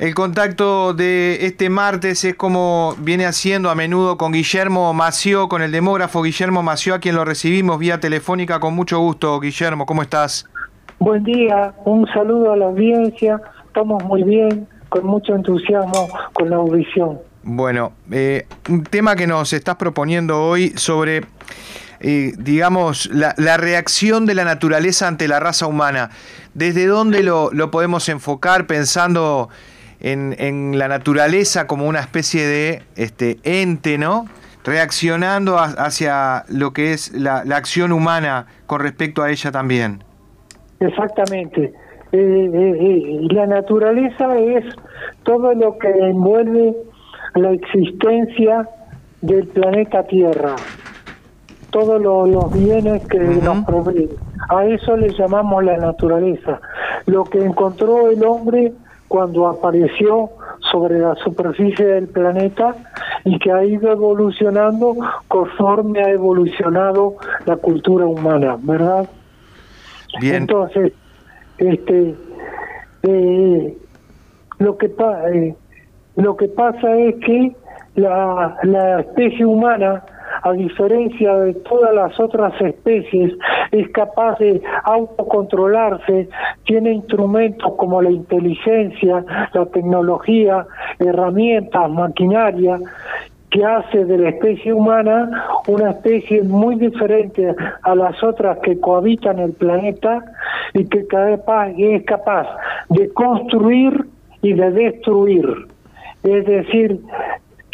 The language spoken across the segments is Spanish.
El contacto de este martes es como viene haciendo a menudo con Guillermo Mació, con el demógrafo Guillermo Mació, a quien lo recibimos vía telefónica con mucho gusto. Guillermo, ¿cómo estás? Buen día, un saludo a la audiencia, estamos muy bien, con mucho entusiasmo con la audición. Bueno, eh, un tema que nos estás proponiendo hoy sobre eh, digamos, la, reacción de la naturaleza ante la raza humana. ¿Desde dónde lo, lo podemos enfocar pensando en, la naturaleza como una especie de este, ente, ¿no? Reaccionando hacia lo que es la, acción humana con respecto a ella también. Exactamente. Eh, eh, eh, la naturaleza es todo lo que envuelve la existencia del planeta Tierra, todos los bienes que nos proveen. A eso le llamamos la naturaleza. Lo que encontró el hombre cuando apareció sobre la superficie del planeta y que ha ido evolucionando conforme ha evolucionado la cultura humana, ¿verdad? Bien. Entonces, este, eh, lo que eh, lo que pasa es que la, la especie humana a diferencia de todas las otras especies, es capaz de autocontrolarse, tiene instrumentos como la inteligencia, la tecnología, herramientas, maquinaria, que hace de la especie humana una especie muy diferente a las otras que cohabitan el planeta y que es capaz de construir y de destruir. Es decir,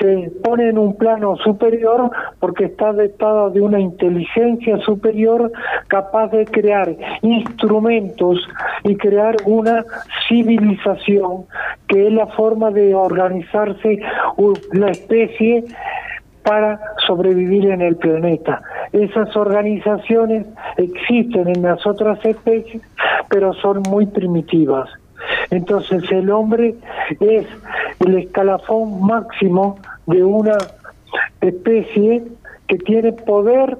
se pone en un plano superior porque está dotado de una inteligencia superior capaz de crear instrumentos y crear una civilización que es la forma de organizarse la especie para sobrevivir en el planeta. Esas organizaciones existen en las otras especies, pero son muy primitivas. Entonces el hombre es el escalafón máximo de una especie que tiene poder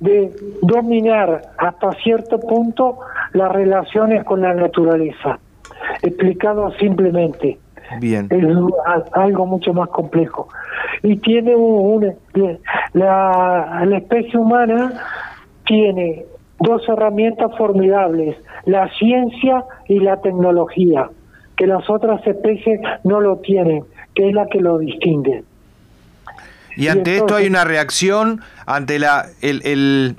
de dominar hasta cierto punto las relaciones con la naturaleza. Explicado simplemente. Bien. Es algo mucho más complejo. Y tiene un, la, la especie humana tiene dos herramientas formidables, la ciencia y la tecnología, que las otras especies no lo tienen, que es la que lo distingue. Y ante esto hay una reacción ante la, el,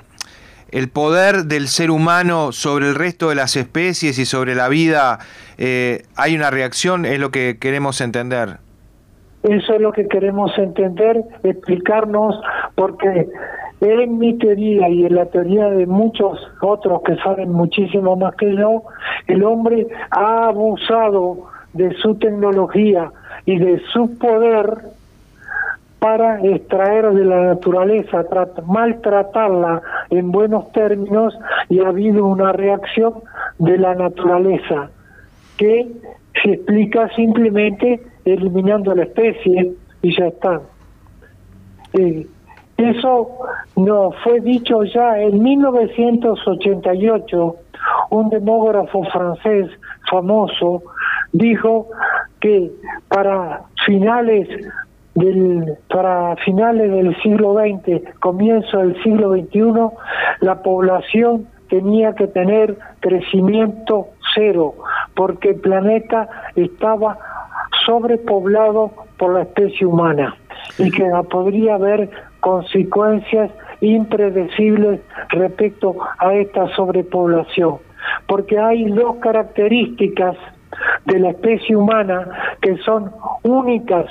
el, poder del ser humano sobre el resto de las especies y sobre la vida. Eh, hay una reacción, es lo que queremos entender. Eso es lo que queremos entender, explicarnos, porque en mi teoría y en la teoría de muchos otros que saben muchísimo más que yo, el hombre ha abusado de su tecnología y de su poder para extraer de la naturaleza, maltratarla en buenos términos y ha habido una reacción de la naturaleza que se explica simplemente eliminando la especie y ya está. Eh, eso no fue dicho ya en 1988, un demógrafo francés famoso dijo que para finales del, para finales del siglo XX, comienzo del siglo XXI, la población tenía que tener crecimiento cero, porque el planeta estaba sobrepoblado por la especie humana y que podría haber consecuencias impredecibles respecto a esta sobrepoblación, porque hay dos características de la especie humana que son únicas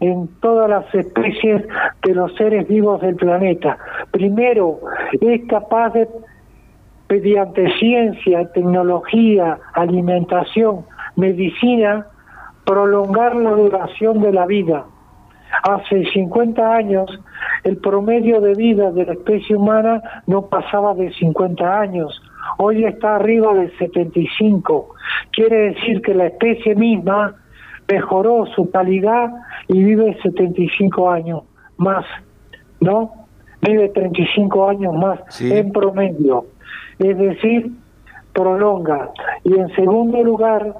en todas las especies de los seres vivos del planeta. Primero, es capaz de, mediante ciencia, tecnología, alimentación, medicina, prolongar la duración de la vida. Hace 50 años el promedio de vida de la especie humana no pasaba de 50 años, hoy está arriba de 75. Quiere decir que la especie misma mejoró su calidad y vive 75 años más, ¿no? Vive 35 años más en promedio. Es decir, prolonga. Y en segundo lugar,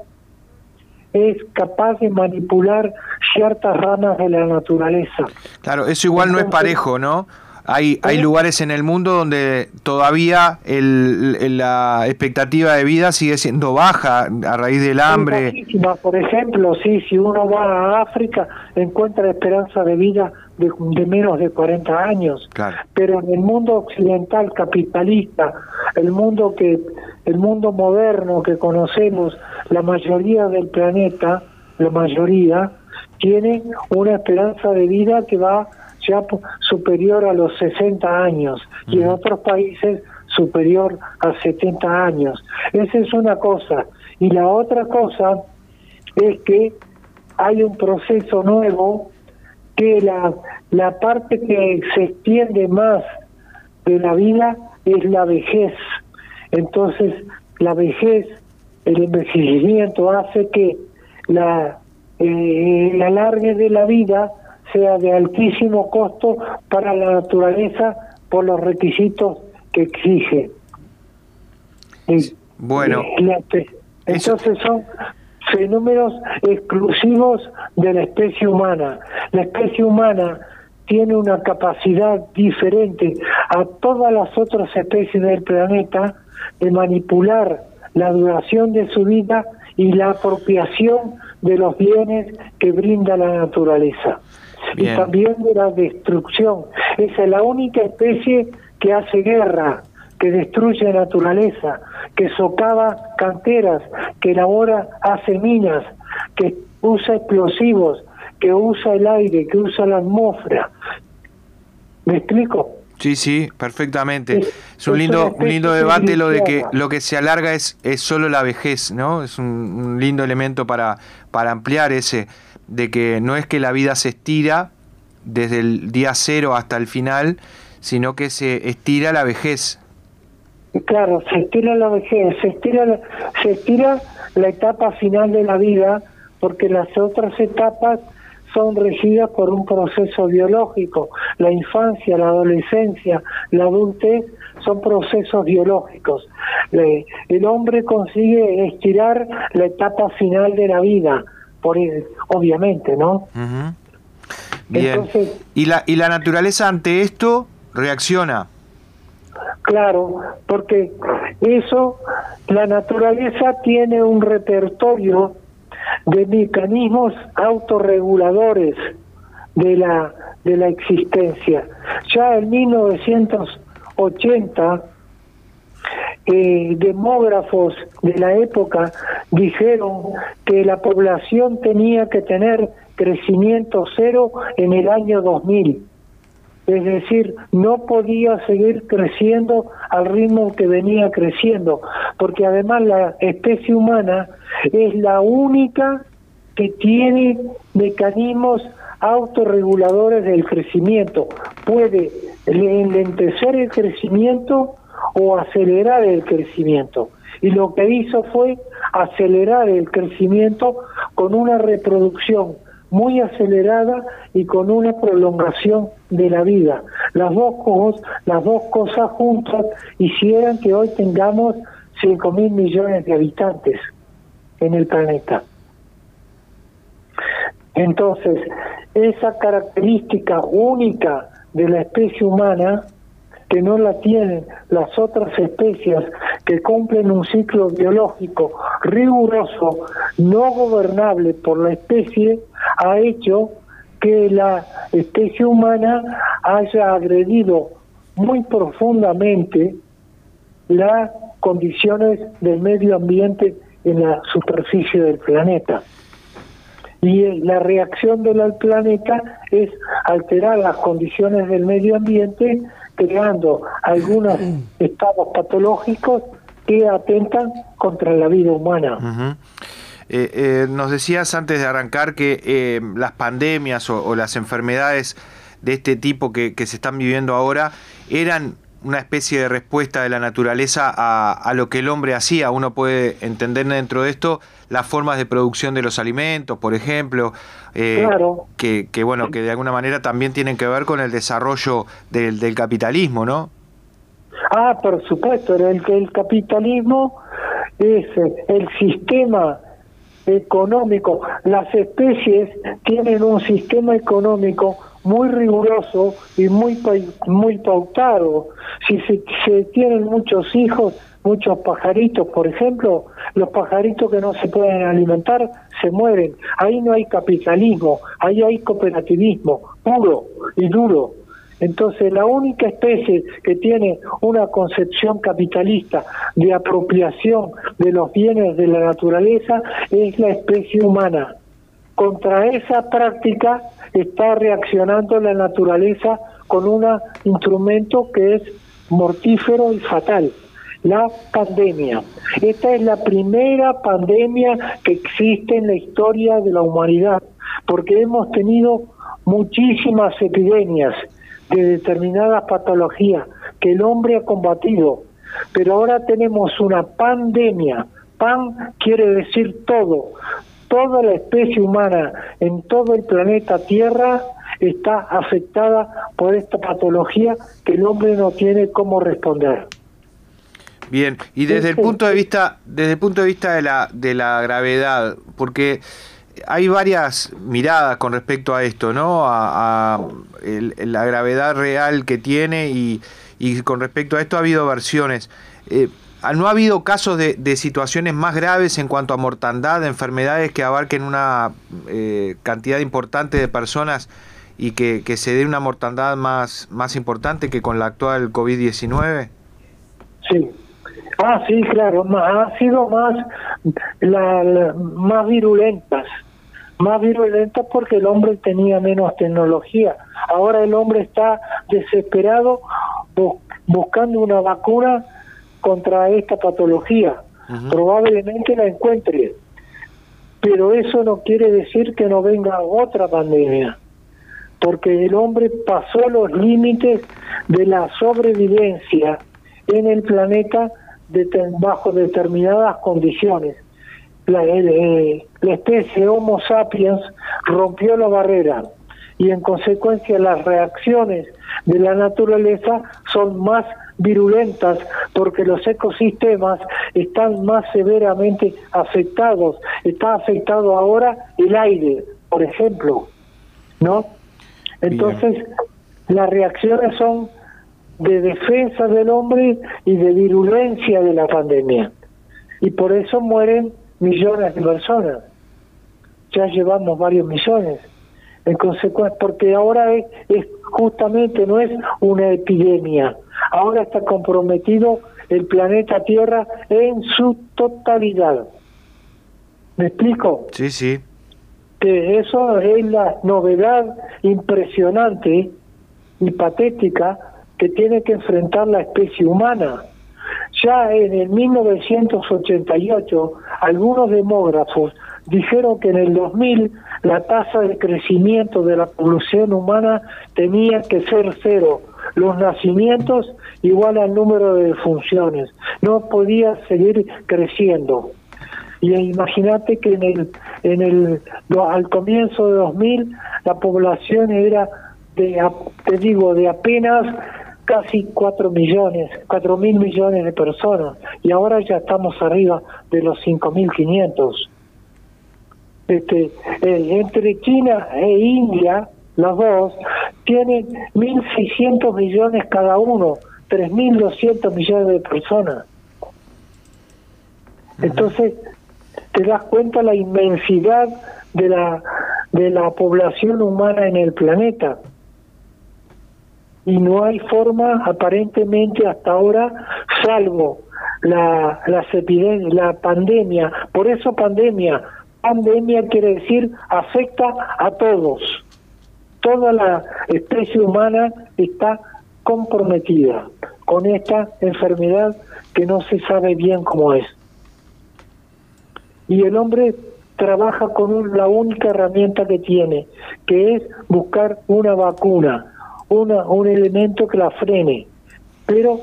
es capaz de manipular ciertas ramas de la naturaleza. Claro, eso igual no es parejo, ¿no? Hay, hay lugares en el mundo donde todavía el, la expectativa de vida sigue siendo baja a raíz del hambre. Por ejemplo, sí, si uno va a África encuentra esperanza de vida de, menos de 40 años. Pero en el mundo occidental capitalista, el mundo que el mundo moderno que conocemos, la mayoría del planeta, la mayoría tiene una esperanza de vida que va ya superior a los 60 años y en otros países superior a 70 años. Esa es una cosa. Y la otra cosa es que hay un proceso nuevo que la, la parte que se extiende más de la vida es la vejez. Entonces, la vejez, el envejecimiento hace que la, eh, el alargue de la vida sea de altísimo costo para la naturaleza por los requisitos que exige. bueno, entonces son fenómenos exclusivos de la especie humana. La especie humana tiene una capacidad diferente a todas las otras especies del planeta de manipular la duración de su vida y la apropiación de los bienes que brinda la naturaleza y también de la destrucción. Esa es la única especie que hace guerra, que destruye naturaleza, que socava canteras, que elabora, hace minas, que usa explosivos, que usa el aire, que usa la atmósfera. ¿Me explico? Sí, sí, perfectamente. Es, un lindo, un lindo debate lo de que lo que se alarga es, es solo la vejez, ¿no? Es un, lindo elemento para, para ampliar ese, de que no es que la vida se estira desde el día cero hasta el final, sino que se estira la vejez. Claro, se estira la vejez, se estira, se estira la etapa final de la vida, porque las otras etapas son regidas por un proceso biológico. La infancia, la adolescencia, la adultez son procesos biológicos. el hombre consigue estirar la etapa final de la vida, por obviamente, ¿no? Bien. ¿Y, la, ¿Y la naturaleza ante esto reacciona? Claro, porque eso, la naturaleza tiene un repertorio de mecanismos autorreguladores de la, de la existencia. Ya en 1980, eh, demógrafos de la época dijeron que la población tenía que tener crecimiento cero en el año 2000. Es decir, no podía seguir creciendo al ritmo que venía creciendo, porque además la especie humana es la única que tiene mecanismos autorreguladores del crecimiento. Puede enlentecer el crecimiento o acelerar el crecimiento. Y lo que hizo fue acelerar el crecimiento con una reproducción muy acelerada y con una prolongación de la vida. Las dos cosas, las dos cosas juntas hicieran que hoy tengamos 5 mil millones de habitantes en el planeta. Entonces, esa característica única de la especie humana, que no la tienen las otras especies que cumplen un ciclo biológico riguroso, no gobernable por la especie, ha hecho que la especie humana haya agredido muy profundamente las condiciones del medio ambiente en la superficie del planeta. Y la reacción del planeta es alterar las condiciones del medio ambiente, creando algunos estados patológicos que atentan contra la vida humana. Eh, eh, nos decías antes de arrancar que eh, las pandemias o, las enfermedades de este tipo que, se están viviendo ahora eran una especie de respuesta de la naturaleza a, lo que el hombre hacía. Uno puede entender dentro de esto las formas de producción de los alimentos, por ejemplo, que, que, bueno, que de alguna manera también tienen que ver con el desarrollo del, del capitalismo, ¿no? Ah, por supuesto, el, el capitalismo es el sistema económico. Las especies tienen un sistema económico muy riguroso y muy muy pautado. Si se, se tienen muchos hijos, muchos pajaritos, por ejemplo, los pajaritos que no se pueden alimentar se mueren. Ahí no hay capitalismo, ahí hay cooperativismo puro y duro. Entonces, la única especie que tiene una concepción capitalista de apropiación de los bienes de la naturaleza es la especie humana. Contra esa práctica está reaccionando la naturaleza con un instrumento que es mortífero y fatal, la pandemia. Esta es la primera pandemia que existe en la historia de la humanidad, porque hemos tenido muchísimas epidemias de determinadas patologías que el hombre ha combatido, pero ahora tenemos una pandemia. Pan quiere decir todo. Toda la especie humana en todo el planeta Tierra está afectada por esta patología que el hombre no tiene cómo responder. Bien, y desde el punto de vista, desde el punto de vista de la, de la gravedad, porque hay varias miradas con respecto a esto, ¿no? A, la gravedad real que tiene y, con respecto a esto ha habido versiones. Eh, ¿No ha habido casos de, situaciones más graves en cuanto a mortandad, de enfermedades que abarquen una eh, cantidad importante de personas y que, se dé una mortandad más, más importante que con la actual COVID-19? Sí. Ah, sí, claro, ha sido más, la, más virulentas más virulenta porque el hombre tenía menos tecnología. Ahora el hombre está desesperado buscando una vacuna contra esta patología. Probablemente la encuentre, pero eso no quiere decir que no venga otra pandemia, porque el hombre pasó los límites de la sobrevivencia en el planeta bajo determinadas condiciones la, eh, la especie Homo sapiens rompió la barrera y en consecuencia las reacciones de la naturaleza son más virulentas porque los ecosistemas están más severamente afectados. Está afectado ahora el aire, por ejemplo, ¿no? Entonces, las reacciones son de defensa del hombre y de virulencia de la pandemia. Y por eso mueren millones de personas. Ya llevamos varios millones. En consecuencia, porque ahora es, justamente no es una epidemia. Ahora está comprometido el planeta Tierra en su totalidad. ¿Me explico? Sí, sí. Que eso es la novedad impresionante y patética que tiene que enfrentar la especie humana. Ya en el 1988, algunos demógrafos dijeron que en el 2000 la tasa de crecimiento de la población humana tenía que ser cero, los nacimientos igual al número de defunciones, no podía seguir creciendo. Y imagínate que en el, en el, al comienzo de 2000 la población era de, te digo, de apenas casi 4 millones, 4 mil millones de personas y ahora ya estamos arriba de los 5.500. Este, eh, entre China e India, los dos, tienen 1.600 millones cada uno, 3.200 millones de personas. Entonces, te das cuenta la inmensidad de la, de la población humana en el planeta. Y no hay forma aparentemente hasta ahora salvo la las la pandemia. Por eso pandemia pandemia quiere decir afecta a todos toda la especie humana está comprometida con esta enfermedad que no se sabe bien cómo es y el hombre trabaja con la única herramienta que tiene que es buscar una vacuna una, un elemento que la frene. Pero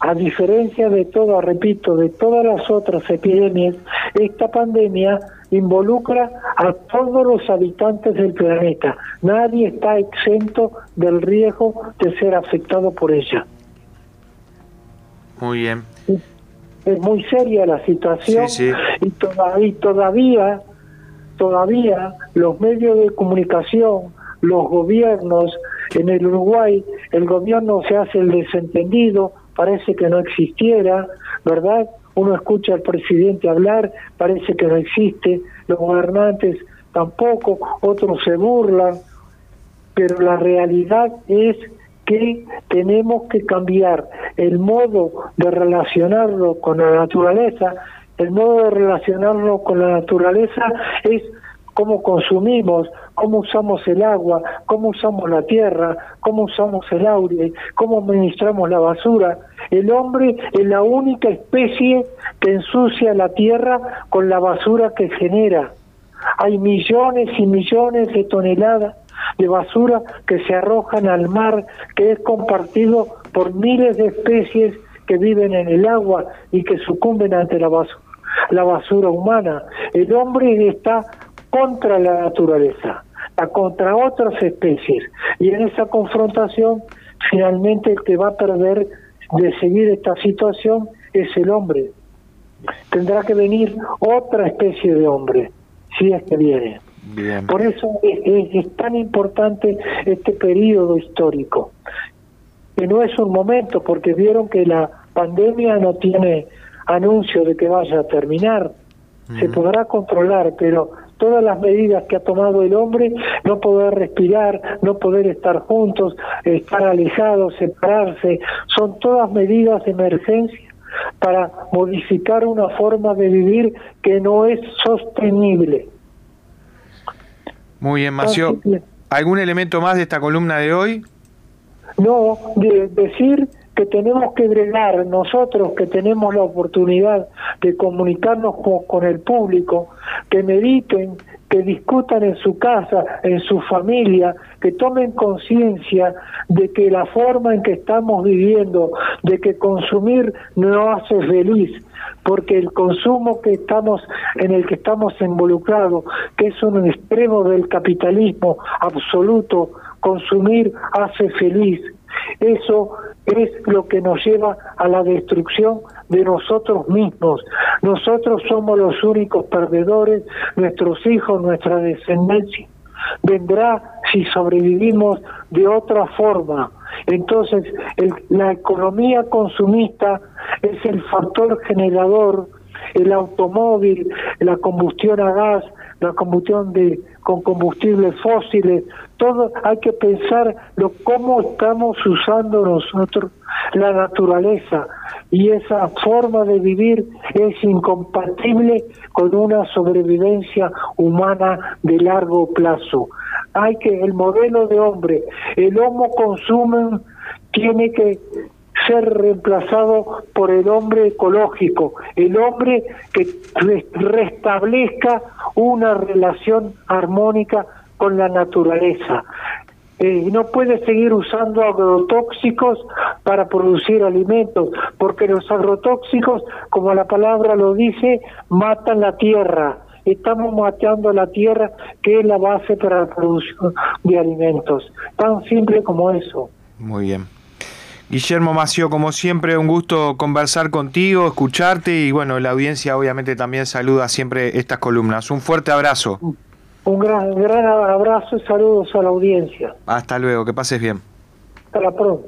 a diferencia de todo, repito, de todas las otras epidemias, esta pandemia involucra a todos los habitantes del planeta. Nadie está exento del riesgo de ser afectado por ella. Muy bien. Es muy seria la situación Y, todavía, todavía todavía los medios de comunicación, los gobiernos, en el Uruguay el gobierno se hace el desentendido, parece que no existiera, ¿verdad? Uno escucha al presidente hablar, parece que no existe, los gobernantes tampoco, otros se burlan, pero la realidad es que tenemos que cambiar el modo de relacionarlo con la naturaleza. El modo de relacionarlo con la naturaleza es cómo consumimos, cómo usamos el agua, cómo usamos la tierra, cómo usamos el aire, cómo administramos la basura. El hombre es la única especie que ensucia la tierra con la basura que genera. Hay millones y millones de toneladas de basura que se arrojan al mar, que es compartido por miles de especies que viven en el agua y que sucumben ante la basura, la basura humana. El hombre está contra la naturaleza, contra otras especies. Y en esa confrontación, finalmente el que va a perder de seguir esta situación es el hombre. Tendrá que venir otra especie de hombre, si es que viene. Por eso es, tan importante este periodo histórico, que no es un momento, porque vieron que la pandemia no tiene anuncio de que vaya a terminar. Se podrá controlar, pero todas las medidas que ha tomado el hombre, no poder respirar, no poder estar juntos, estar alejados, separarse, son todas medidas de emergencia para modificar una forma de vivir que no es sostenible. Muy bien, Macio. ¿Algún elemento más de esta columna de hoy? No, de decir que tenemos que bregar nosotros que tenemos la oportunidad de comunicarnos con, el público, que mediten, que discutan en su casa, en su familia, que tomen conciencia de que la forma en que estamos viviendo, de que consumir no hace feliz, porque el consumo que estamos en el que estamos involucrados, que es un extremo del capitalismo absoluto, consumir hace feliz, eso es lo que nos lleva a la destrucción de nosotros mismos. Nosotros somos los únicos perdedores, nuestros hijos, nuestra descendencia. Vendrá si sobrevivimos de otra forma. Entonces, la economía consumista es el factor generador, el automóvil, la combustión a gas, la combustión de con combustibles fósiles, todo hay que pensar lo cómo estamos usando nosotros la naturaleza y esa forma de vivir es incompatible con una sobrevivencia humana de largo plazo. Hay que el modelo de hombre, el homo consumen tiene que ser reemplazado por el hombre ecológico, el hombre que restablezca una relación armónica con la naturaleza. Eh, no puede seguir usando agrotóxicos para producir alimentos, porque los agrotóxicos, como la palabra lo dice, matan la tierra. Estamos matando la tierra, que es la base para la producción de alimentos. Tan simple como eso. Muy bien. Guillermo Mació, como siempre, un gusto conversar contigo, escucharte y bueno, la audiencia obviamente también saluda siempre estas columnas. Un fuerte abrazo. Un gran, gran abrazo y saludos a la audiencia. Hasta luego, que pases bien. Hasta la pronto.